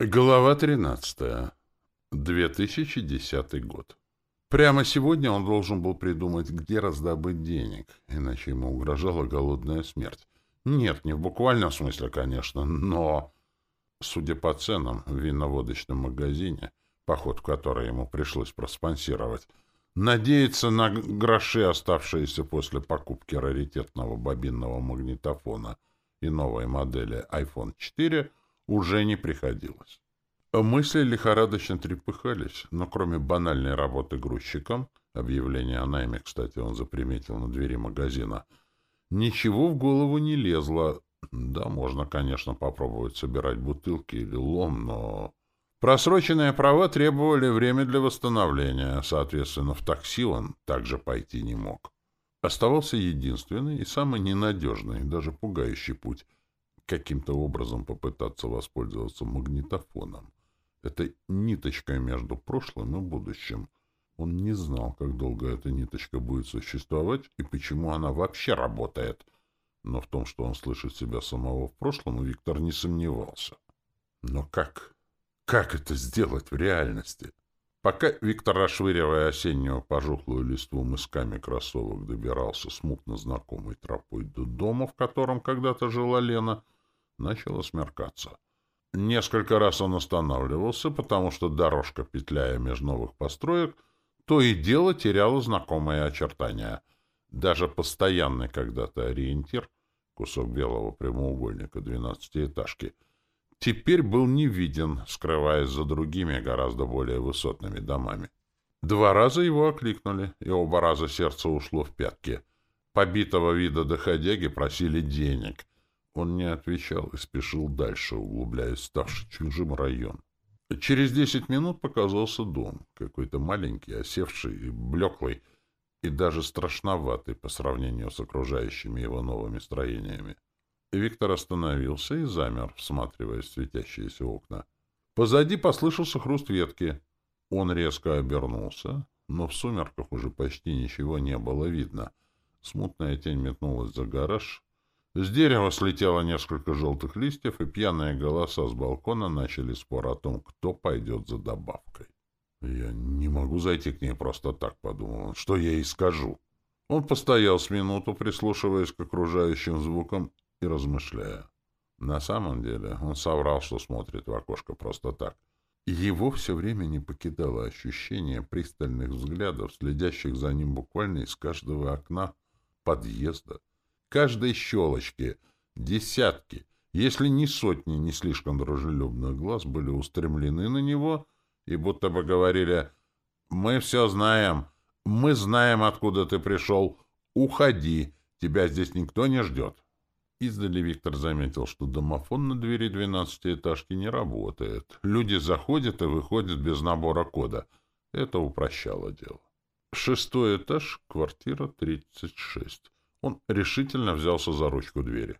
Глава 13. 2010 год. Прямо сегодня он должен был придумать, где раздобыть денег, иначе ему угрожала голодная смерть. Нет, не в буквальном смысле, конечно, но, судя по ценам в винно-водочном магазине, поход в который ему пришлось проспонсировать, надеяться на гроши, оставшиеся после покупки раритетного бобинного магнитофона и новой модели iPhone 4 — уже не приходилось. Мысли лихорадочно трепыхались, но кроме банальной работы грузчиком, объявление о найме, кстати, он заприметил на двери магазина, ничего в голову не лезло. Да, можно, конечно, попробовать собирать бутылки или лом, но... Просроченные права требовали время для восстановления, соответственно, в такси он также пойти не мог. Оставался единственный и самый ненадежный, даже пугающий путь — каким-то образом попытаться воспользоваться магнитофоном. Это ниточка между прошлым и будущим. Он не знал, как долго эта ниточка будет существовать и почему она вообще работает. Но в том, что он слышит себя самого в прошлом, Виктор не сомневался. Но как? Как это сделать в реальности? Пока Виктор, расшвыривая осеннюю пожухлую листву мысками кроссовок, добирался смутно знакомой тропой до дома, в котором когда-то жила Лена, — Начало смеркаться. Несколько раз он останавливался, потому что дорожка, петляя между новых построек, то и дело теряла знакомые очертания. Даже постоянный когда-то ориентир, кусок белого прямоугольника двенадцатиэтажки, теперь был не виден, скрываясь за другими, гораздо более высотными домами. Два раза его окликнули, и оба раза сердце ушло в пятки. Побитого вида доходяги просили денег — он не отвечал и спешил дальше, углубляясь в ставший чужим район. Через десять минут показался дом, какой-то маленький, осевший и блеклый, и даже страшноватый по сравнению с окружающими его новыми строениями. Виктор остановился и замер, всматриваясь в светящиеся окна. Позади послышался хруст ветки. Он резко обернулся, но в сумерках уже почти ничего не было видно. Смутная тень метнулась за гараж, с дерева слетело несколько желтых листьев, и пьяные голоса с балкона начали спор о том, кто пойдет за добавкой. «Я не могу зайти к ней просто так», — подумал он. «Что я ей скажу?» Он постоял с минуту, прислушиваясь к окружающим звукам и размышляя. На самом деле он соврал, что смотрит в окошко просто так. Его все время не покидало ощущение пристальных взглядов, следящих за ним буквально из каждого окна подъезда каждой щелочке десятки, если не сотни не слишком дружелюбных глаз были устремлены на него и будто бы говорили «Мы все знаем, мы знаем, откуда ты пришел, уходи, тебя здесь никто не ждет». Издали Виктор заметил, что домофон на двери двенадцатиэтажки не работает. Люди заходят и выходят без набора кода. Это упрощало дело. Шестой этаж, квартира тридцать шесть. Он решительно взялся за ручку двери.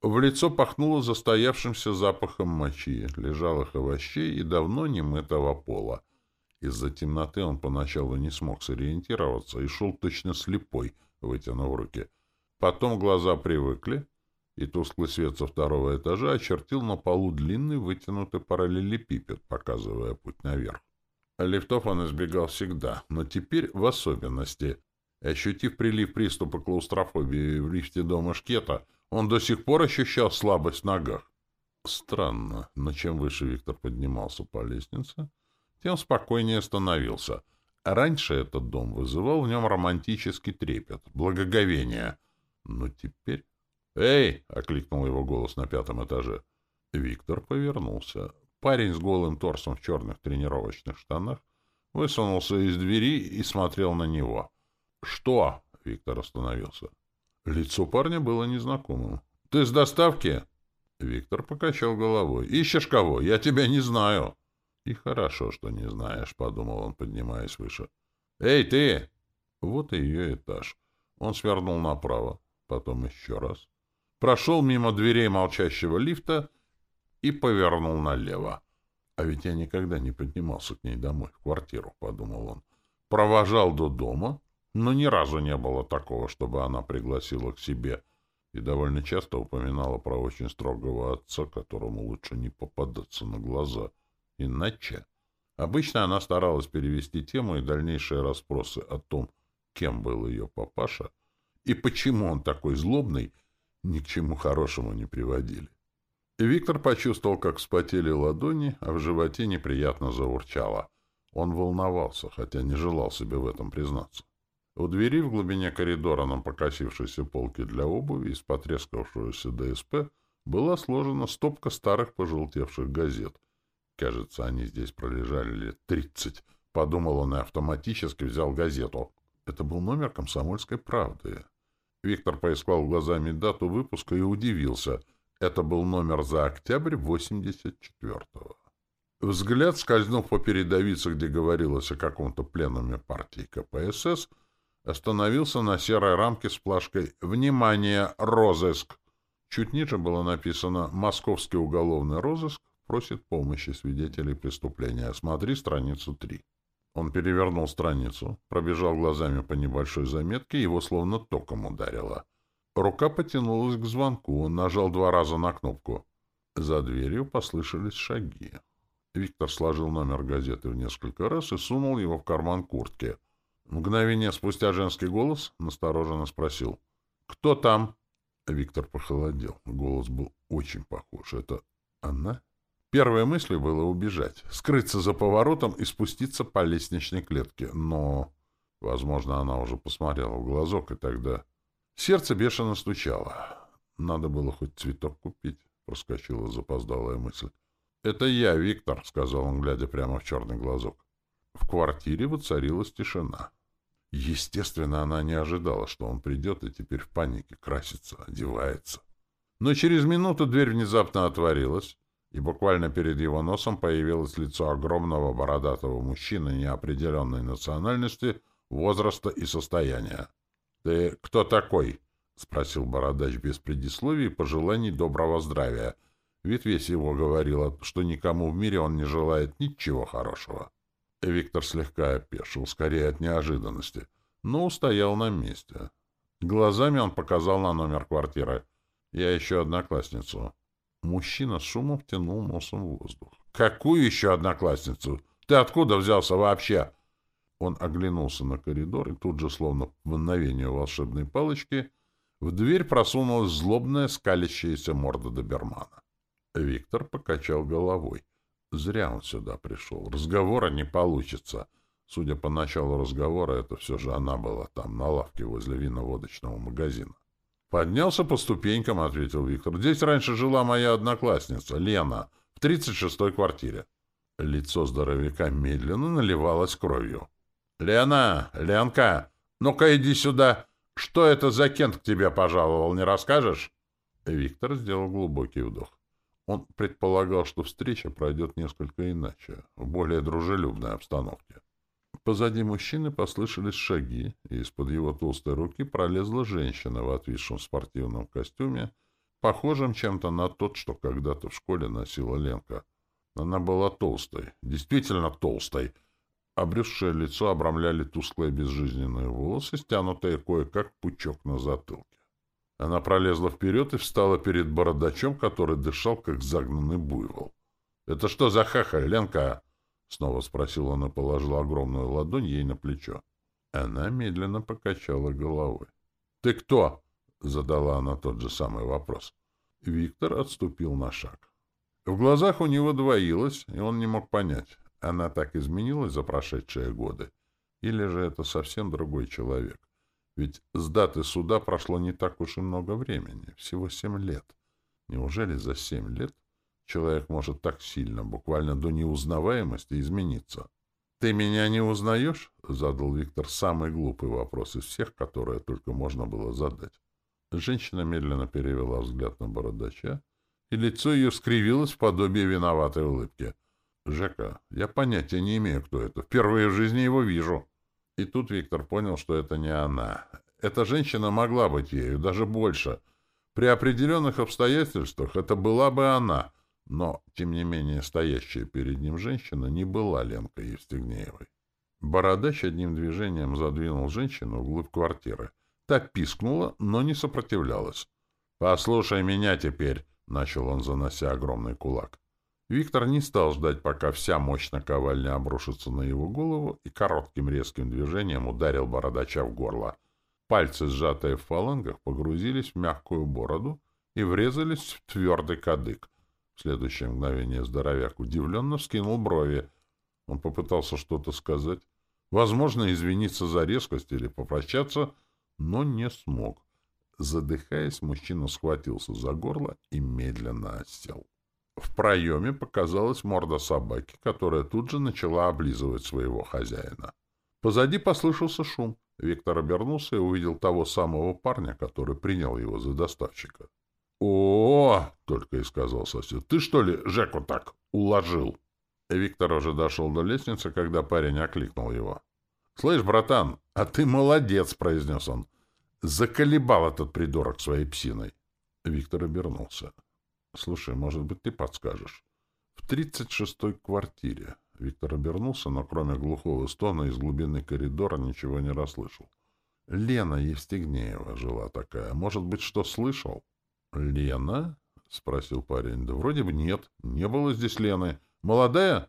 В лицо пахнуло застоявшимся запахом мочи, лежалых овощей и давно немытого пола. Из-за темноты он поначалу не смог сориентироваться и шел точно слепой, вытянув руки. Потом глаза привыкли, и тусклый свет со второго этажа очертил на полу длинный вытянутый параллелепипед, показывая путь наверх. Лифтов он избегал всегда, но теперь в особенности. Ощутив прилив приступа клаустрофобии в лифте дома Шкета, он до сих пор ощущал слабость в ногах. Странно, но чем выше Виктор поднимался по лестнице, тем спокойнее становился. Раньше этот дом вызывал в нем романтический трепет, благоговение. Но теперь... «Эй!» — окликнул его голос на пятом этаже. Виктор повернулся. Парень с голым торсом в черных тренировочных штанах высунулся из двери и смотрел на него — «Что?» — Виктор остановился. Лицо парня было незнакомым. «Ты с доставки?» Виктор покачал головой. «Ищешь кого? Я тебя не знаю». «И хорошо, что не знаешь», — подумал он, поднимаясь выше. «Эй, ты!» Вот и ее этаж. Он свернул направо, потом еще раз. Прошел мимо дверей молчащего лифта и повернул налево. «А ведь я никогда не поднимался к ней домой, в квартиру», — подумал он. Провожал до дома, но ни разу не было такого, чтобы она пригласила к себе и довольно часто упоминала про очень строгого отца, которому лучше не попадаться на глаза — иначе. Обычно она старалась перевести тему и дальнейшие расспросы о том, кем был ее папаша и почему он такой злобный, ни к чему хорошему не приводили. И Виктор почувствовал, как вспотели ладони, а в животе неприятно заурчало. Он волновался, хотя не желал себе в этом признаться. У двери в глубине коридора на покосившейся полке для обуви из потрескавшегося ДСП была сложена стопка старых пожелтевших газет. Кажется, они здесь пролежали лет тридцать. Подумал он и автоматически взял газету. Это был номер «Комсомольской правды». Виктор поискал глазами дату выпуска и удивился. Это был номер за октябрь 84-го. Взгляд, скользнув по передовице, где говорилось о каком-то пленуме партии КПСС, остановился на серой рамке с плашкой «Внимание! Розыск!». Чуть ниже было написано «Московский уголовный розыск просит помощи свидетелей преступления. Смотри страницу 3». Он перевернул страницу, пробежал глазами по небольшой заметке, его словно током ударило. Рука потянулась к звонку, он нажал два раза на кнопку. За дверью послышались шаги. Виктор сложил номер газеты в несколько раз и сунул его в карман куртки — Мгновение спустя женский голос настороженно спросил. «Кто там?» Виктор похолодел. Голос был очень похож. «Это она?» Первой мыслью было убежать, скрыться за поворотом и спуститься по лестничной клетке. Но, возможно, она уже посмотрела в глазок, и тогда... Сердце бешено стучало. Надо было хоть цветок купить, проскочила запоздалая мысль. «Это я, Виктор», — сказал он, глядя прямо в черный глазок. В квартире воцарилась тишина. Естественно, она не ожидала, что он придет и теперь в панике красится, одевается. Но через минуту дверь внезапно отворилась, и буквально перед его носом появилось лицо огромного бородатого мужчины неопределенной национальности, возраста и состояния. — Ты кто такой? — спросил бородач без предисловий и пожеланий доброго здравия. Ведь весь его говорил, что никому в мире он не желает ничего хорошего. — Виктор слегка опешил, скорее от неожиданности, но устоял на месте. Глазами он показал на номер квартиры. «Я еще одноклассницу». Мужчина с шумом втянул носом в воздух. «Какую еще одноклассницу? Ты откуда взялся вообще?» Он оглянулся на коридор, и тут же, словно в мгновение волшебной палочки, в дверь просунулась злобная скалящаяся морда добермана. Виктор покачал головой. Зря он сюда пришел. Разговора не получится. Судя по началу разговора, это все же она была там, на лавке возле виноводочного магазина. «Поднялся по ступенькам», — ответил Виктор. «Здесь раньше жила моя одноклассница, Лена, в тридцать шестой квартире». Лицо здоровяка медленно наливалось кровью. «Лена! Ленка! Ну-ка иди сюда! Что это за кент к тебе пожаловал, не расскажешь?» Виктор сделал глубокий вдох. Он предполагал, что встреча пройдет несколько иначе, в более дружелюбной обстановке. Позади мужчины послышались шаги, и из-под его толстой руки пролезла женщина в отвисшем спортивном костюме, похожем чем-то на тот, что когда-то в школе носила Ленка. Она была толстой, действительно толстой. Обрюзшее лицо обрамляли тусклые безжизненные волосы, стянутые кое-как пучок на затылке. Она пролезла вперед и встала перед бородачом, который дышал, как загнанный буйвол. — Это что за хахаль, Ленка? — снова спросил он и положил огромную ладонь ей на плечо. Она медленно покачала головой. — Ты кто? — задала она тот же самый вопрос. Виктор отступил на шаг. В глазах у него двоилось, и он не мог понять, она так изменилась за прошедшие годы, или же это совсем другой человек. Ведь с даты суда прошло не так уж и много времени, всего семь лет. Неужели за семь лет человек может так сильно, буквально до неузнаваемости, измениться? «Ты меня не узнаешь?» — задал Виктор самый глупый вопрос из всех, которые только можно было задать. Женщина медленно перевела взгляд на бородача, и лицо ее скривилось в подобие виноватой улыбки. «Жека, я понятия не имею, кто это. Впервые в жизни его вижу». И тут Виктор понял, что это не она. Эта женщина могла быть ею, даже больше. При определенных обстоятельствах это была бы она, но, тем не менее, стоящая перед ним женщина не была Ленкой Евстигнеевой. Бородач одним движением задвинул женщину вглубь квартиры. Та пискнула, но не сопротивлялась. «Послушай меня теперь», — начал он, занося огромный кулак. Виктор не стал ждать, пока вся мощь наковальни обрушится на его голову, и коротким резким движением ударил бородача в горло. Пальцы, сжатые в фалангах, погрузились в мягкую бороду и врезались в твердый кадык. В следующее мгновение здоровяк удивленно вскинул брови. Он попытался что-то сказать, возможно, извиниться за резкость или попрощаться, но не смог. Задыхаясь, мужчина схватился за горло и медленно осел. В проеме показалась морда собаки, которая тут же начала облизывать своего хозяина. Позади послышался шум. Виктор обернулся и увидел того самого парня, который принял его за доставщика. «О, — только и сказал сосед, — ты что ли Жеку так уложил?» Виктор уже дошел до лестницы, когда парень окликнул его. «Слышь, братан, а ты молодец!» — произнес он. «Заколебал этот придурок своей псиной!» Виктор обернулся. Слушай, может быть, ты подскажешь? В тридцать шестой квартире. Виктор обернулся, но кроме глухого стона из глубины коридора ничего не расслышал. Лена Евстигнеева жила такая. Может быть, что слышал? Лена? — спросил парень. — Да вроде бы нет. Не было здесь Лены. Молодая?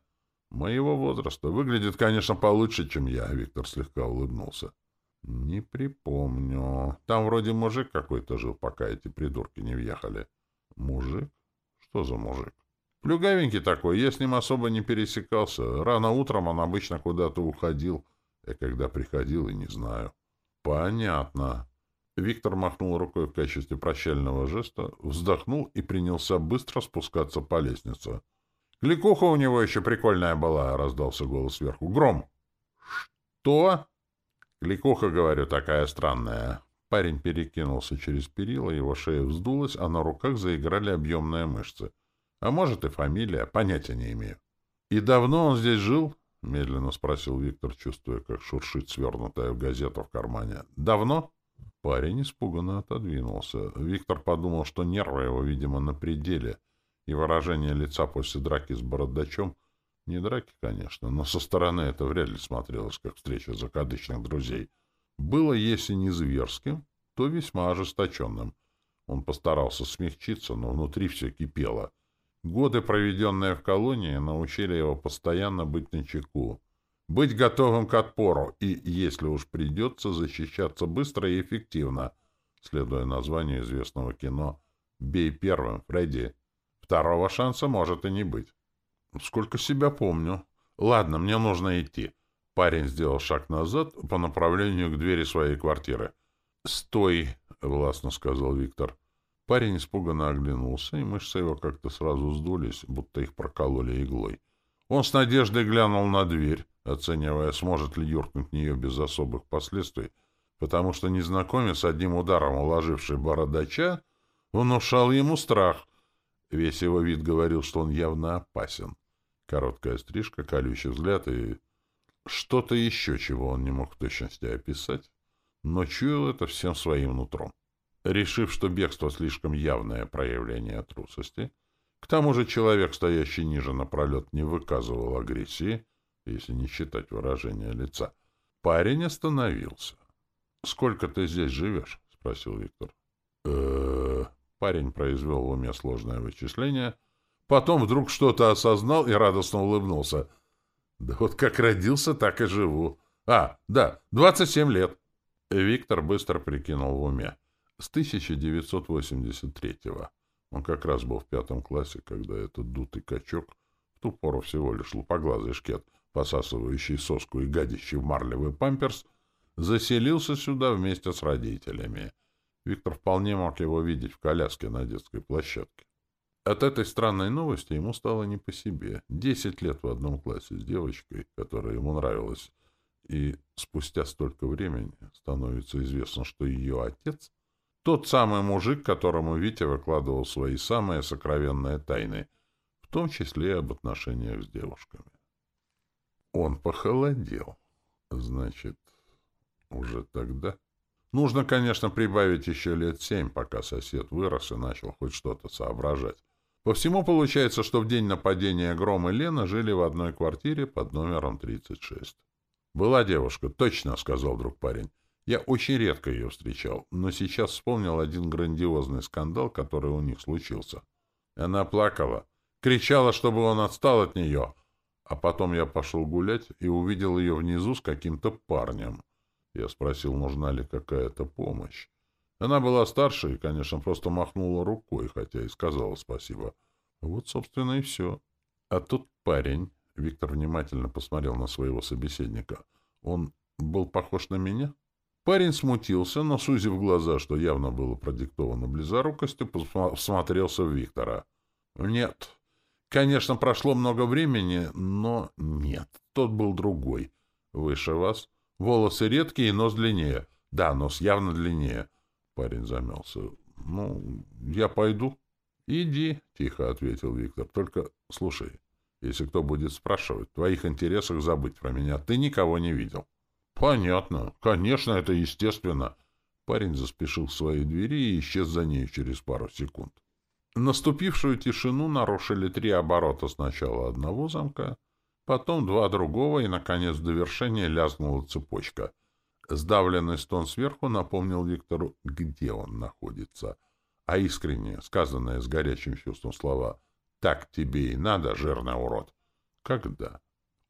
Моего возраста. Выглядит, конечно, получше, чем я. Виктор слегка улыбнулся. — Не припомню. Там вроде мужик какой-то жил, пока эти придурки не въехали. — Мужик? Что за мужик? Плюгавенький такой, я с ним особо не пересекался. Рано утром он обычно куда-то уходил. Я когда приходил, и не знаю. Понятно. Виктор махнул рукой в качестве прощального жеста, вздохнул и принялся быстро спускаться по лестнице. «Кликуха у него еще прикольная была», — раздался голос сверху. «Гром!» «Что?» «Кликуха, говорю, такая странная». Парень перекинулся через перила, его шея вздулась, а на руках заиграли объемные мышцы. А может и фамилия, понятия не имею. — И давно он здесь жил? — медленно спросил Виктор, чувствуя, как шуршит свернутая в газету в кармане. — Давно? Парень испуганно отодвинулся. Виктор подумал, что нервы его, видимо, на пределе, и выражение лица после драки с бородачом — не драки, конечно, но со стороны это вряд ли смотрелось, как встреча закадычных друзей — было, если не зверским, то весьма ожесточенным. Он постарался смягчиться, но внутри все кипело. Годы, проведенные в колонии, научили его постоянно быть начеку, быть готовым к отпору и, если уж придется, защищаться быстро и эффективно, следуя названию известного кино «Бей первым, Фредди». Второго шанса может и не быть. Сколько себя помню. Ладно, мне нужно идти. Парень сделал шаг назад по направлению к двери своей квартиры. «Стой!» — властно сказал Виктор. Парень испуганно оглянулся, и мышцы его как-то сразу сдулись, будто их прокололи иглой. Он с надеждой глянул на дверь, оценивая, сможет ли юркнуть в нее без особых последствий, потому что незнакомец, одним ударом уложивший бородача, внушал ему страх. Весь его вид говорил, что он явно опасен. Короткая стрижка, колючий взгляд и что-то еще, чего он не мог в точности описать, но чуял это всем своим нутром. Решив, что бегство слишком явное проявление трусости, к тому же человек, стоящий ниже напролет, не выказывал агрессии, если не считать выражения лица, парень остановился. — Сколько ты здесь живешь? — спросил Виктор. э Парень произвел в уме сложное вычисление, потом вдруг что-то осознал и радостно улыбнулся — да вот как родился, так и живу. А, да, 27 лет. Виктор быстро прикинул в уме. С 1983-го. Он как раз был в пятом классе, когда этот дутый качок, в ту пору всего лишь лупоглазый шкет, посасывающий соску и гадящий в марлевый памперс, заселился сюда вместе с родителями. Виктор вполне мог его видеть в коляске на детской площадке. От этой странной новости ему стало не по себе. Десять лет в одном классе с девочкой, которая ему нравилась, и спустя столько времени становится известно, что ее отец — тот самый мужик, которому Витя выкладывал свои самые сокровенные тайны, в том числе и об отношениях с девушками. Он похолодел. Значит, уже тогда... Нужно, конечно, прибавить еще лет семь, пока сосед вырос и начал хоть что-то соображать. По всему получается, что в день нападения Гром и Лена жили в одной квартире под номером 36. «Была девушка, точно», — сказал друг парень. «Я очень редко ее встречал, но сейчас вспомнил один грандиозный скандал, который у них случился. Она плакала. Кричала, чтобы он отстал от нее. А потом я пошел гулять и увидел ее внизу с каким-то парнем. Я спросил, нужна ли какая-то помощь. Она была старше и, конечно, просто махнула рукой, хотя и сказала спасибо. Вот, собственно, и все. А тут парень... Виктор внимательно посмотрел на своего собеседника. Он был похож на меня? Парень смутился, но, сузив глаза, что явно было продиктовано близорукостью, посмотрелся в Виктора. Нет. Конечно, прошло много времени, но нет. Тот был другой. Выше вас. Волосы редкие, нос длиннее. Да, нос явно длиннее. Парень замялся. «Ну, я пойду». «Иди», — тихо ответил Виктор. «Только слушай, если кто будет спрашивать, в твоих интересах забыть про меня. Ты никого не видел». «Понятно. Конечно, это естественно». Парень заспешил к своей двери и исчез за ней через пару секунд. Наступившую тишину нарушили три оборота сначала одного замка, потом два другого, и, наконец, в довершение лязгнула цепочка. Сдавленный стон сверху напомнил Виктору, где он находится. А искренне, сказанное с горячим чувством слова «Так тебе и надо, жирный урод!» Когда?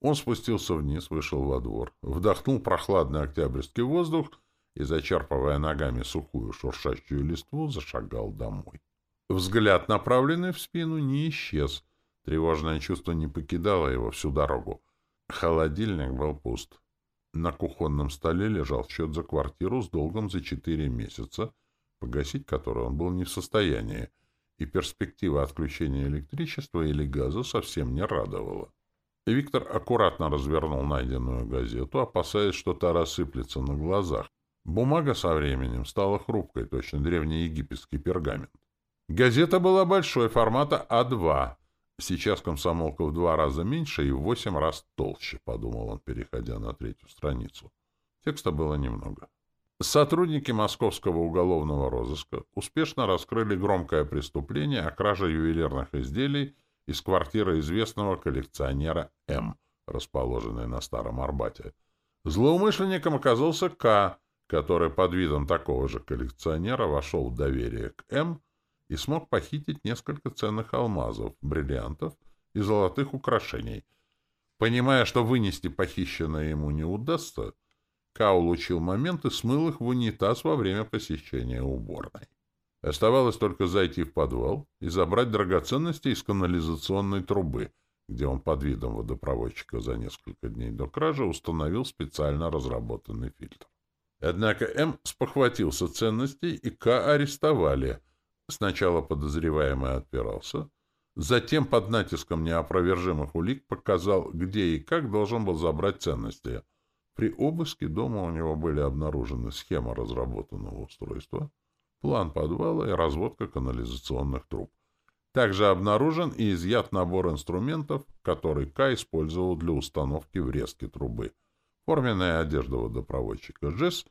Он спустился вниз, вышел во двор, вдохнул прохладный октябрьский воздух и, зачерпывая ногами сухую шуршащую листву, зашагал домой. Взгляд, направленный в спину, не исчез. Тревожное чувство не покидало его всю дорогу. Холодильник был пуст. На кухонном столе лежал счет за квартиру с долгом за четыре месяца, погасить который он был не в состоянии, и перспектива отключения электричества или газа совсем не радовала. Виктор аккуратно развернул найденную газету, опасаясь, что та рассыплется на глазах. Бумага со временем стала хрупкой, точно древнеегипетский пергамент. Газета была большой, формата А2, Сейчас комсомолка в два раза меньше и в восемь раз толще, — подумал он, переходя на третью страницу. Текста было немного. Сотрудники московского уголовного розыска успешно раскрыли громкое преступление о краже ювелирных изделий из квартиры известного коллекционера М., расположенной на Старом Арбате. Злоумышленником оказался К., который под видом такого же коллекционера вошел в доверие к М., и смог похитить несколько ценных алмазов, бриллиантов и золотых украшений. Понимая, что вынести похищенное ему не удастся, Каул улучил момент и смыл их в унитаз во время посещения уборной. Оставалось только зайти в подвал и забрать драгоценности из канализационной трубы, где он под видом водопроводчика за несколько дней до кражи установил специально разработанный фильтр. Однако М спохватился ценностей, и К арестовали — Сначала подозреваемый отпирался, затем под натиском неопровержимых улик показал, где и как должен был забрать ценности. При обыске дома у него были обнаружены схема разработанного устройства, план подвала и разводка канализационных труб. Также обнаружен и изъят набор инструментов, который К использовал для установки врезки трубы, форменная одежда водопроводчика ЖЭС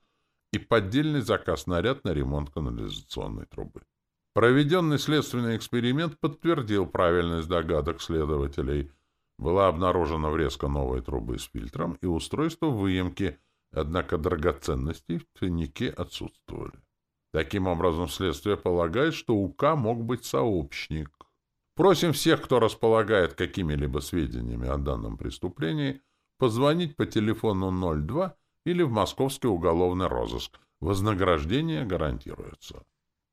и поддельный заказ наряд на ремонт канализационной трубы. Проведенный следственный эксперимент подтвердил правильность догадок следователей. Была обнаружена врезка новой трубы с фильтром и устройство выемки, однако драгоценности в тайнике отсутствовали. Таким образом, следствие полагает, что у К мог быть сообщник. Просим всех, кто располагает какими-либо сведениями о данном преступлении, позвонить по телефону 02 или в московский уголовный розыск. Вознаграждение гарантируется.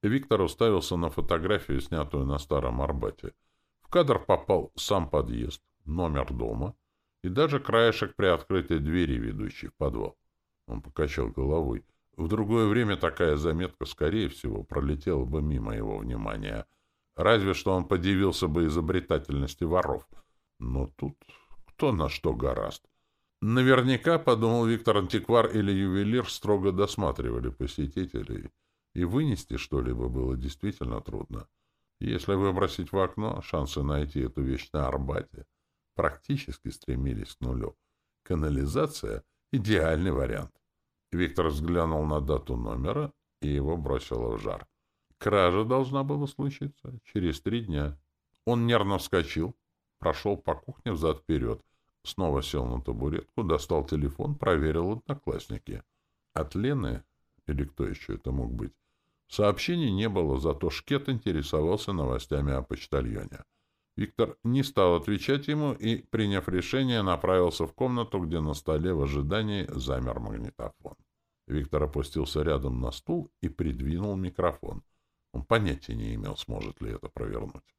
Виктор уставился на фотографию, снятую на Старом Арбате. В кадр попал сам подъезд, номер дома и даже краешек при открытой двери, ведущей в подвал. Он покачал головой. В другое время такая заметка, скорее всего, пролетела бы мимо его внимания. Разве что он подивился бы изобретательности воров. Но тут кто на что гораст. Наверняка, подумал Виктор, антиквар или ювелир строго досматривали посетителей — и вынести что-либо было действительно трудно. Если выбросить в окно, шансы найти эту вещь на Арбате практически стремились к нулю. Канализация — идеальный вариант. Виктор взглянул на дату номера, и его бросило в жар. Кража должна была случиться через три дня. Он нервно вскочил, прошел по кухне взад-вперед, снова сел на табуретку, достал телефон, проверил одноклассники. От Лены, или кто еще это мог быть, Сообщений не было, зато Шкет интересовался новостями о почтальоне. Виктор не стал отвечать ему и, приняв решение, направился в комнату, где на столе в ожидании замер магнитофон. Виктор опустился рядом на стул и придвинул микрофон. Он понятия не имел, сможет ли это провернуть.